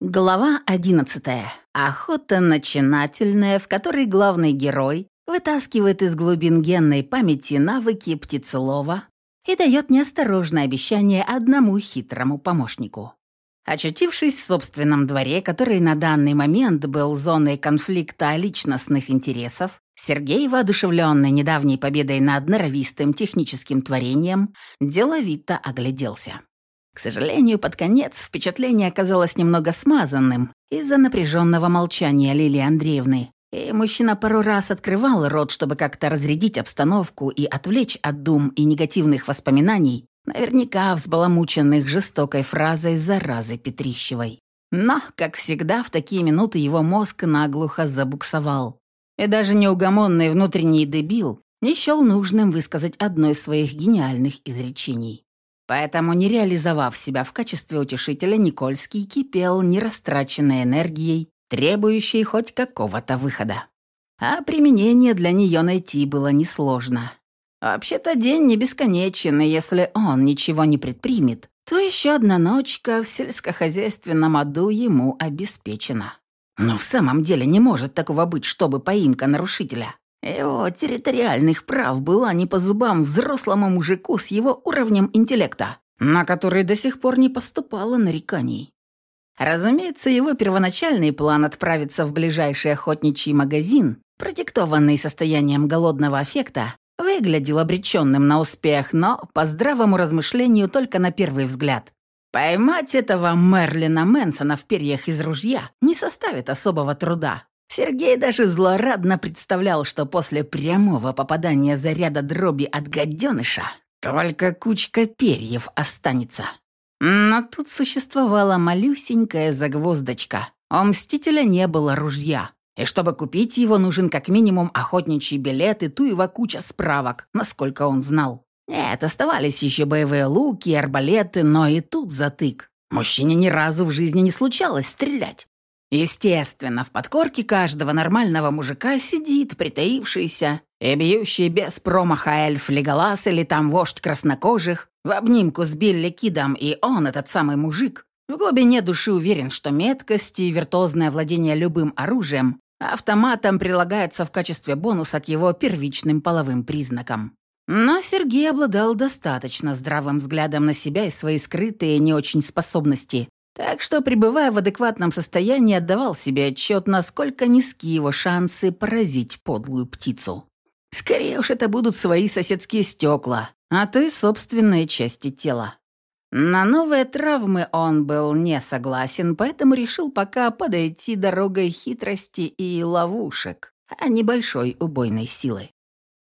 Глава 11. Охота начинательная, в которой главный герой вытаскивает из глубин генной памяти навыки птицелова и дает неосторожное обещание одному хитрому помощнику. Очутившись в собственном дворе, который на данный момент был зоной конфликта личностных интересов, Сергей, воодушевленный недавней победой над норовистым техническим творением, деловито огляделся. К сожалению, под конец впечатление оказалось немного смазанным из-за напряженного молчания Лилии Андреевны, и мужчина пару раз открывал рот, чтобы как-то разрядить обстановку и отвлечь от дум и негативных воспоминаний, наверняка взбаламученных жестокой фразой заразы Петрищевой. Но, как всегда, в такие минуты его мозг наглухо забуксовал. И даже неугомонный внутренний дебил не счел нужным высказать одно из своих гениальных изречений. Поэтому, не реализовав себя в качестве утешителя, Никольский кипел нерастраченной энергией, требующей хоть какого-то выхода. А применение для нее найти было несложно. Вообще-то день не бесконечен, и если он ничего не предпримет, то еще одна ночка в сельскохозяйственном аду ему обеспечена. Но в самом деле не может такого быть, чтобы поимка нарушителя его территориальных прав была не по зубам взрослому мужику с его уровнем интеллекта, на который до сих пор не поступало нареканий. Разумеется, его первоначальный план отправиться в ближайший охотничий магазин, продиктованный состоянием голодного аффекта, выглядел обреченным на успех, но по здравому размышлению только на первый взгляд. Поймать этого Мерлина Мэнсона в перьях из ружья не составит особого труда. Сергей даже злорадно представлял, что после прямого попадания заряда дроби от гаденыша только кучка перьев останется. Но тут существовала малюсенькая загвоздочка. У Мстителя не было ружья. И чтобы купить его, нужен как минимум охотничий билет и туева куча справок, насколько он знал. Нет, оставались еще боевые луки арбалеты, но и тут затык. Мужчине ни разу в жизни не случалось стрелять. Естественно, в подкорке каждого нормального мужика сидит притаившийся и бьющий без промаха эльф Леголас или там вождь краснокожих в обнимку с Билли Кидом, и он, этот самый мужик, в глубине души уверен, что меткость и виртуозное владение любым оружием автоматом прилагается в качестве бонуса к его первичным половым признакам. Но Сергей обладал достаточно здравым взглядом на себя и свои скрытые не очень способности, так что, пребывая в адекватном состоянии, отдавал себе отчет, насколько низки его шансы поразить подлую птицу. Скорее уж это будут свои соседские стекла, а то и собственные части тела. На новые травмы он был не согласен, поэтому решил пока подойти дорогой хитрости и ловушек, а небольшой убойной силы.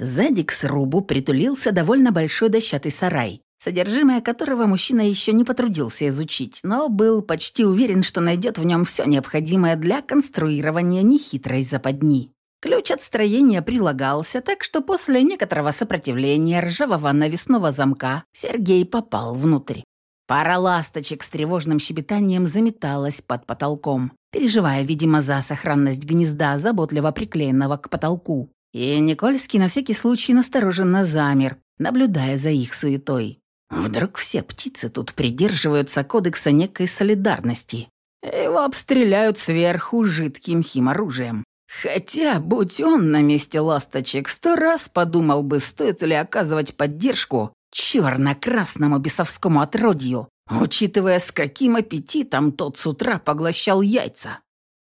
Сзади к срубу притулился довольно большой дощатый сарай, содержимое которого мужчина еще не потрудился изучить, но был почти уверен, что найдет в нем все необходимое для конструирования нехитрой западни. Ключ от строения прилагался, так что после некоторого сопротивления ржавого навесного замка Сергей попал внутрь. Пара ласточек с тревожным щебетанием заметалась под потолком, переживая, видимо, за сохранность гнезда, заботливо приклеенного к потолку. И Никольский на всякий случай настороженно замер, наблюдая за их суетой. Вдруг все птицы тут придерживаются кодекса некой солидарности. Его обстреляют сверху жидким химоружием. Хотя, будь он на месте ласточек, сто раз подумал бы, стоит ли оказывать поддержку черно-красному бесовскому отродью, учитывая, с каким аппетитом тот с утра поглощал яйца.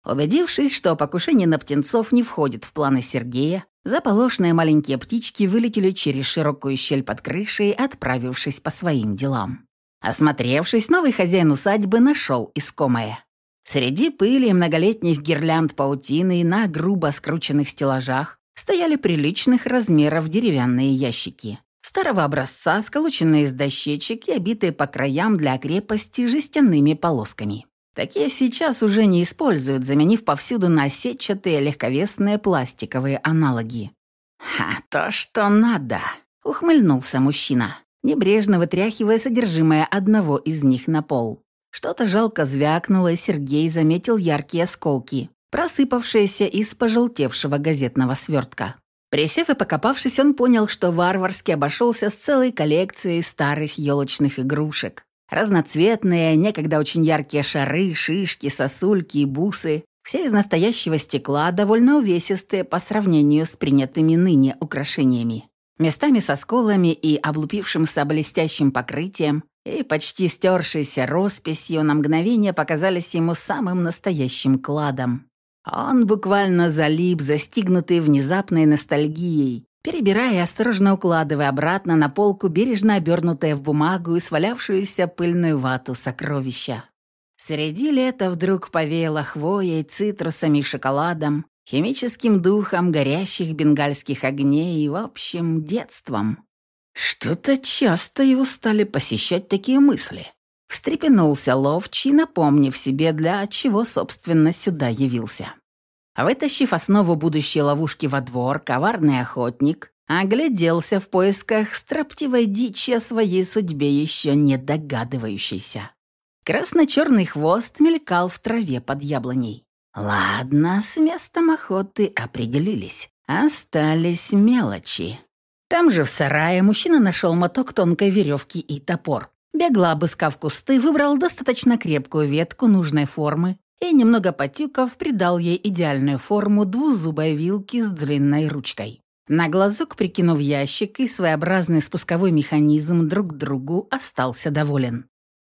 Убедившись, что покушение на птенцов не входит в планы Сергея, Заполошные маленькие птички вылетели через широкую щель под крышей, отправившись по своим делам. Осмотревшись, новый хозяин усадьбы нашел искомое. Среди пыли и многолетних гирлянд паутины на грубо скрученных стеллажах стояли приличных размеров деревянные ящики. Старого образца, сколоченные из дощечек и обитые по краям для крепости жестяными полосками. Такие сейчас уже не используют, заменив повсюду на сетчатые легковесные пластиковые аналоги. «Ха, то, что надо!» — ухмыльнулся мужчина, небрежно вытряхивая содержимое одного из них на пол. Что-то жалко звякнуло, и Сергей заметил яркие осколки, просыпавшиеся из пожелтевшего газетного свертка. Присев и покопавшись, он понял, что варварски обошелся с целой коллекцией старых елочных игрушек, Разноцветные, некогда очень яркие шары, шишки, сосульки и бусы. Все из настоящего стекла, довольно увесистые по сравнению с принятыми ныне украшениями. Местами со сколами и облупившимся блестящим покрытием, и почти стершейся росписью на мгновение показались ему самым настоящим кладом. Он буквально залип, застигнутый внезапной ностальгией, перебирая и осторожно укладывая обратно на полку бережно обернутое в бумагу и свалявшуюся пыльную вату сокровища. Среди лета вдруг повеяло хвоей, цитрусами шоколадом, химическим духом горящих бенгальских огней и, в общем, детством. Что-то часто его стали посещать такие мысли. Встрепенулся ловчий, напомнив себе, для чего, собственно, сюда явился. Вытащив основу будущей ловушки во двор, коварный охотник огляделся в поисках строптивой дичи о своей судьбе еще не догадывающейся. Красно-черный хвост мелькал в траве под яблоней. Ладно, с местом охоты определились. Остались мелочи. Там же в сарае мужчина нашел моток тонкой веревки и топор. Бегло обыскав кусты, выбрал достаточно крепкую ветку нужной формы и, немного потюков, придал ей идеальную форму двузубой вилки с длинной ручкой. На глазок, прикинув ящик и своеобразный спусковой механизм друг другу, остался доволен.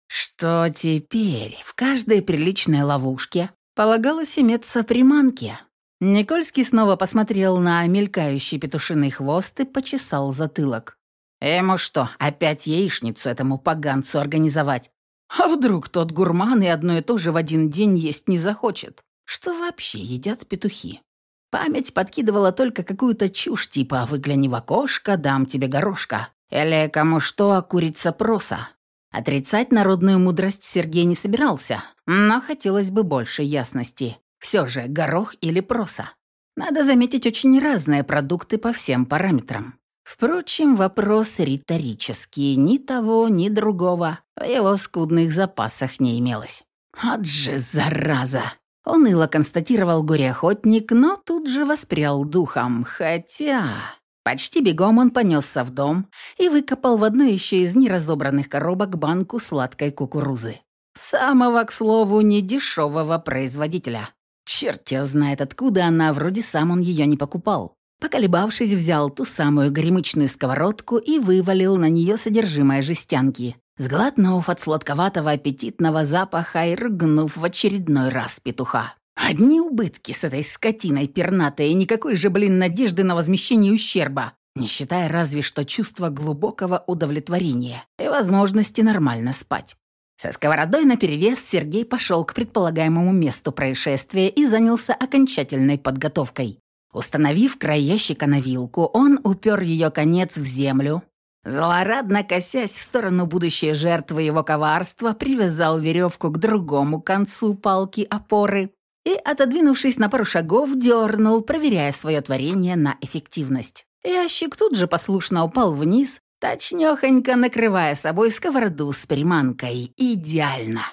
Что теперь? В каждой приличной ловушке полагалось иметься приманки, Никольский снова посмотрел на мелькающий петушиный хвост и почесал затылок. «Ему что, опять яичницу этому поганцу организовать? А вдруг тот гурман и одно и то же в один день есть не захочет? Что вообще едят петухи?» Память подкидывала только какую-то чушь типа «выгляни в окошко, дам тебе горошка» или «кому что, а курица проса». Отрицать народную мудрость Сергей не собирался, но хотелось бы больше ясности. Все же горох или проса. Надо заметить очень разные продукты по всем параметрам. Впрочем, вопрос риторический. Ни того, ни другого в его скудных запасах не имелось. «От же, зараза!» Уныло констатировал горе-охотник, но тут же воспрял духом. Хотя... Почти бегом он понесся в дом и выкопал в одной еще из неразобранных коробок банку сладкой кукурузы. Самого, к слову, недешевого производителя. Черт ее знает, откуда она, вроде сам он ее не покупал. Поколебавшись, взял ту самую горемычную сковородку и вывалил на нее содержимое жестянки, сглотнув от сладковатого аппетитного запаха и рыгнув в очередной раз петуха. Одни убытки с этой скотиной пернатой и никакой же, блин, надежды на возмещение ущерба, не считая разве что чувства глубокого удовлетворения и возможности нормально спать. Со сковородой наперевес Сергей пошел к предполагаемому месту происшествия и занялся окончательной подготовкой. Установив край ящика на вилку, он упер ее конец в землю. Злорадно косясь в сторону будущей жертвы его коварства, привязал веревку к другому концу палки опоры и, отодвинувшись на пару шагов, дернул, проверяя свое творение на эффективность. Ящик тут же послушно упал вниз, точнёхонько накрывая собой сковороду с приманкой. Идеально.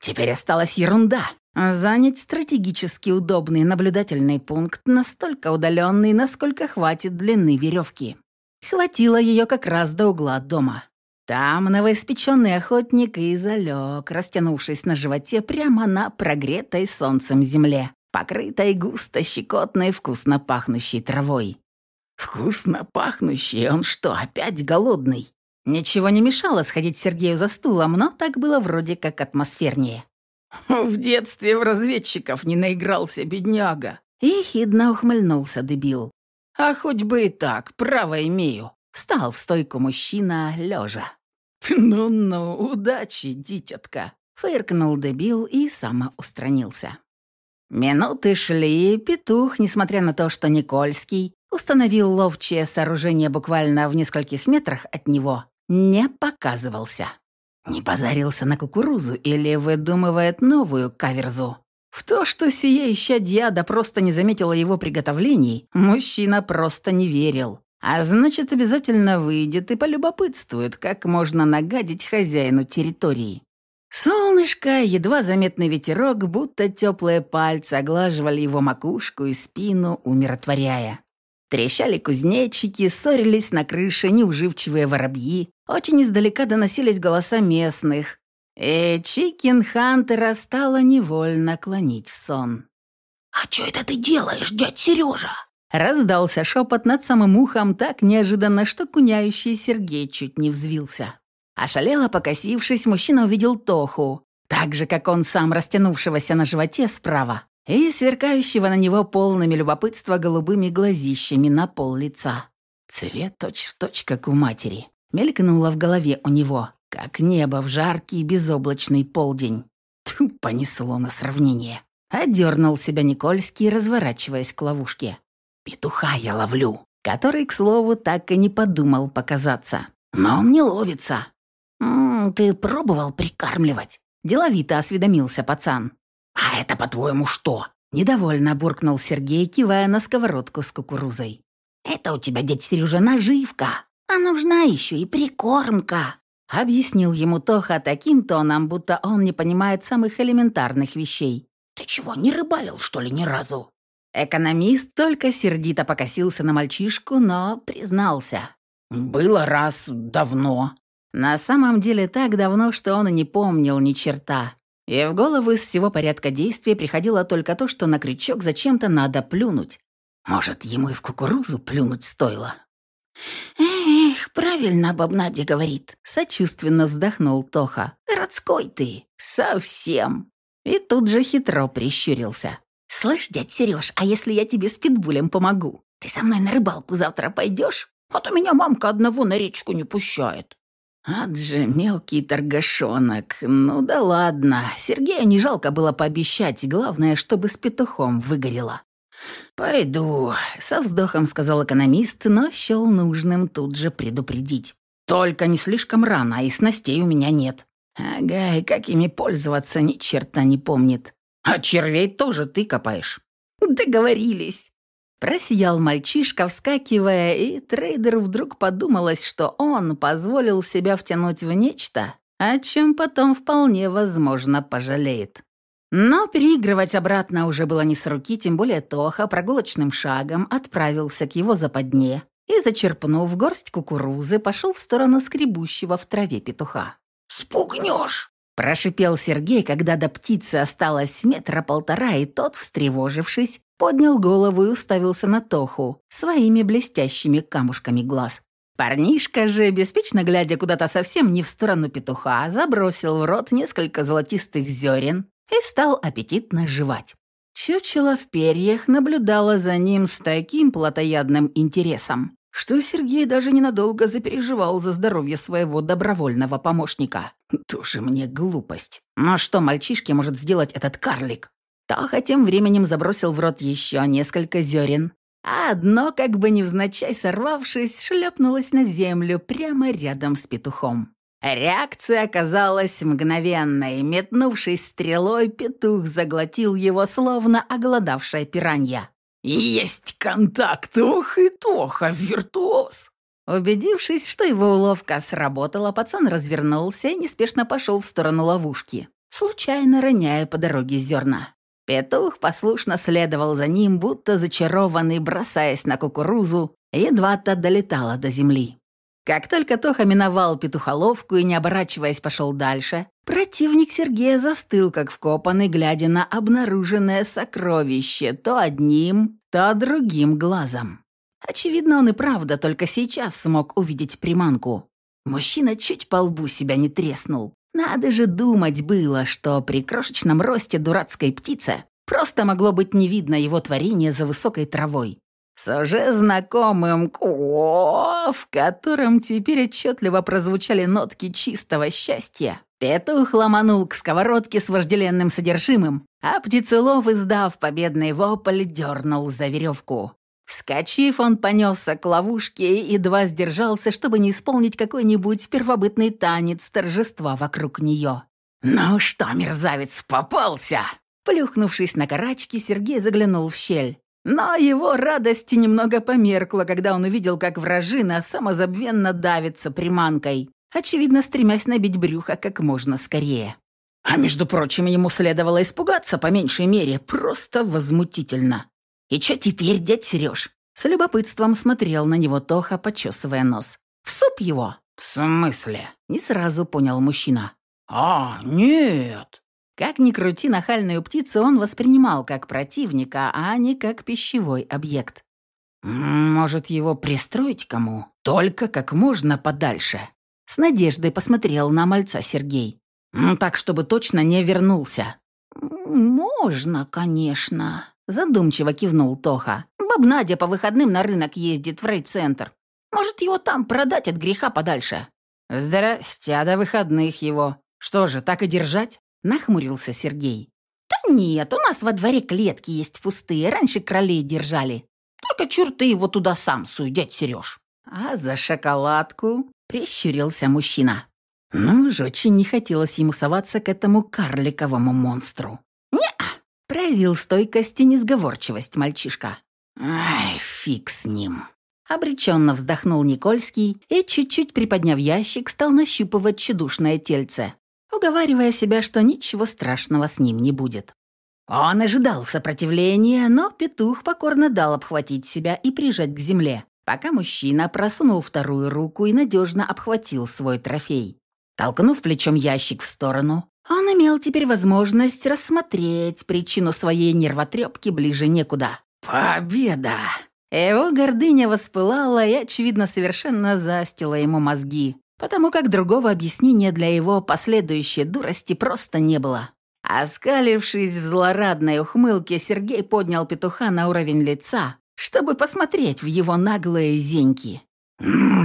Теперь осталась ерунда. Занять стратегически удобный наблюдательный пункт, настолько удаленный, насколько хватит длины веревки. Хватило ее как раз до угла дома. Там новоиспеченный охотник и залег, растянувшись на животе прямо на прогретой солнцем земле, покрытой густо щекотной вкусно пахнущей травой. Вкусно пахнущий, он что, опять голодный? Ничего не мешало сходить Сергею за стулом, но так было вроде как атмосфернее. В детстве в разведчиков не наигрался бедняга. И ухмыльнулся дебил. А хоть бы и так, право имею. Встал в стойку мужчина, лежа. «Ну-ну, удачи, дитятка!» Фыркнул дебил и самоустранился. Минуты шли, петух, несмотря на то, что Никольский установил ловчее сооружение буквально в нескольких метрах от него, не показывался. Не позарился на кукурузу или выдумывает новую каверзу. В то, что сие исчадья да просто не заметила его приготовлений, мужчина просто не верил. А значит, обязательно выйдет и полюбопытствует, как можно нагадить хозяину территории. Солнышко, едва заметный ветерок, будто теплые пальцы оглаживали его макушку и спину, умиротворяя. Трещали кузнечики, ссорились на крыше неуживчивые воробьи. Очень издалека доносились голоса местных. И Чикен Хантера стало невольно клонить в сон. «А что это ты делаешь, дядь Сережа?» Раздался шепот над самым ухом так неожиданно, что куняющий Сергей чуть не взвился. Ошалело покосившись, мужчина увидел Тоху, так же, как он сам, растянувшегося на животе справа, и сверкающего на него полными любопытства голубыми глазищами на пол лица. Цвет точь-в-точь, точь, как у матери. Мелькнуло в голове у него, как небо в жаркий безоблачный полдень. Тьфу, понесло на сравнение. Одернул себя Никольский, разворачиваясь к ловушке. Петуха я ловлю, который, к слову, так и не подумал показаться. Но он не ловится. «М -м, «Ты пробовал прикармливать?» Деловито осведомился пацан. «А это, по-твоему, что?» Недовольно буркнул Сергей, кивая на сковородку с кукурузой. «Это у тебя, дядь Сережа, наживка, а нужна еще и прикормка», объяснил ему Тоха таким тоном, будто он не понимает самых элементарных вещей. «Ты чего, не рыбалил, что ли, ни разу?» Экономист только сердито покосился на мальчишку, но признался. «Было раз давно». На самом деле так давно, что он и не помнил ни черта. И в голову из всего порядка действий приходило только то, что на крючок зачем-то надо плюнуть. Может, ему и в кукурузу плюнуть стоило? «Эх, правильно бабнаде говорит», — сочувственно вздохнул Тоха. «Городской ты, совсем». И тут же хитро прищурился. «Слышь, дядь Сереж, а если я тебе с питбулем помогу? Ты со мной на рыбалку завтра пойдешь? А то меня мамка одного на речку не пущает». Ад же, мелкий торгашонок. Ну да ладно. Сергею не жалко было пообещать, главное, чтобы с петухом выгорело. «Пойду», — со вздохом сказал экономист, но счел нужным тут же предупредить. «Только не слишком рано, и снастей у меня нет». «Ага, и как ими пользоваться, ни черта не помнит. А червей тоже ты копаешь». «Договорились». Просиял мальчишка, вскакивая, и трейдеру вдруг подумалось, что он позволил себя втянуть в нечто, о чем потом вполне возможно пожалеет. Но переигрывать обратно уже было не с руки, тем более Тоха прогулочным шагом отправился к его западне и, зачерпнув горсть кукурузы, пошел в сторону скребущего в траве петуха. «Спугнешь!» – прошипел Сергей, когда до птицы осталось метра полтора, и тот, встревожившись, поднял голову и уставился на Тоху своими блестящими камушками глаз. Парнишка же, беспечно глядя куда-то совсем не в сторону петуха, забросил в рот несколько золотистых зерен и стал аппетитно жевать. Чучело в перьях наблюдала за ним с таким плотоядным интересом, что Сергей даже ненадолго запереживал за здоровье своего добровольного помощника. Тоже мне глупость. Но что мальчишке может сделать этот карлик? Тоха тем временем забросил в рот еще несколько зерен, а одно, как бы невзначай сорвавшись, шлепнулось на землю прямо рядом с петухом. Реакция оказалась мгновенной. Метнувшись стрелой, петух заглотил его, словно оголодавшая пиранья. «Есть контакт! Ох и тоха, виртуоз!» Убедившись, что его уловка сработала, пацан развернулся и неспешно пошел в сторону ловушки, случайно роняя по дороге зерна. Петух послушно следовал за ним, будто зачарованный, бросаясь на кукурузу, едва та долетала до земли. Как только Тоха миновал петухоловку и, не оборачиваясь, пошел дальше, противник Сергея застыл, как вкопанный, глядя на обнаруженное сокровище то одним, то другим глазом. Очевидно, он и правда только сейчас смог увидеть приманку. Мужчина чуть по лбу себя не треснул. Надо же думать было, что при крошечном росте дурацкой птицы просто могло быть не видно его творение за высокой травой. С уже знакомым «ко», в котором теперь отчетливо прозвучали нотки чистого счастья, петух ломанул к сковородке с вожделенным содержимым, а птицелов, издав победный вопль, дернул за веревку. Вскочив, он понесся к ловушке и едва сдержался, чтобы не исполнить какой-нибудь первобытный танец торжества вокруг нее. «Ну что, мерзавец, попался!» Плюхнувшись на карачки, Сергей заглянул в щель. Но его радость немного померкла, когда он увидел, как вражина самозабвенно давится приманкой, очевидно, стремясь набить брюхо как можно скорее. А между прочим, ему следовало испугаться по меньшей мере, просто возмутительно. «И что теперь, дядь Сереж?» С любопытством смотрел на него Тоха, почесывая нос. «В суп его?» «В смысле?» Не сразу понял мужчина. «А, нет!» Как ни крути нахальную птицу, он воспринимал как противника, а не как пищевой объект. «Может, его пристроить кому? Только как можно подальше?» С надеждой посмотрел на мальца Сергей. «Так, чтобы точно не вернулся». «Можно, конечно», — задумчиво кивнул Тоха. «Баб Надя по выходным на рынок ездит в райцентр. Может, его там продать от греха подальше?» «Здрасте, а до выходных его. Что же, так и держать?» — нахмурился Сергей. «Да нет, у нас во дворе клетки есть пустые, раньше кролей держали. Только черты его туда сам суй, дядь Сереж». «А за шоколадку?» — прищурился мужчина. Ну уж очень не хотелось ему соваться к этому карликовому монстру. Проявил стойкость и несговорчивость мальчишка. «Ай, фиг с ним!» Обреченно вздохнул Никольский и, чуть-чуть приподняв ящик, стал нащупывать чудушное тельце уговаривая себя, что ничего страшного с ним не будет. Он ожидал сопротивления, но петух покорно дал обхватить себя и прижать к земле, пока мужчина просунул вторую руку и надежно обхватил свой трофей. Толкнув плечом ящик в сторону, он имел теперь возможность рассмотреть причину своей нервотрепки ближе некуда. «Победа!» Его гордыня воспылала и, очевидно, совершенно застила ему мозги, потому как другого объяснения для его последующей дурости просто не было. Оскалившись в злорадной ухмылке, Сергей поднял петуха на уровень лица, чтобы посмотреть в его наглые зеньки.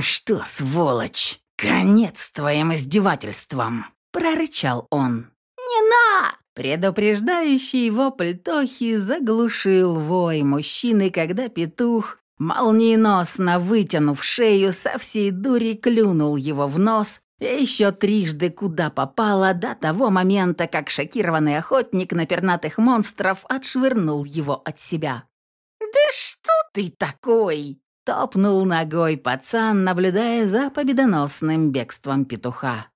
«Что, сволочь, конец твоим издевательствам!» — прорычал он. «Не на!» Предупреждающий вопль Тохи заглушил вой мужчины, когда петух Молниеносно вытянув шею, со всей дури клюнул его в нос и еще трижды куда попало до того момента, как шокированный охотник на пернатых монстров отшвырнул его от себя. «Да что ты такой?» — топнул ногой пацан, наблюдая за победоносным бегством петуха.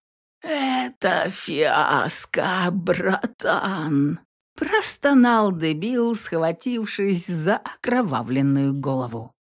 «Это фиаско, братан!» Простонал дебил, схватившись за окровавленную голову.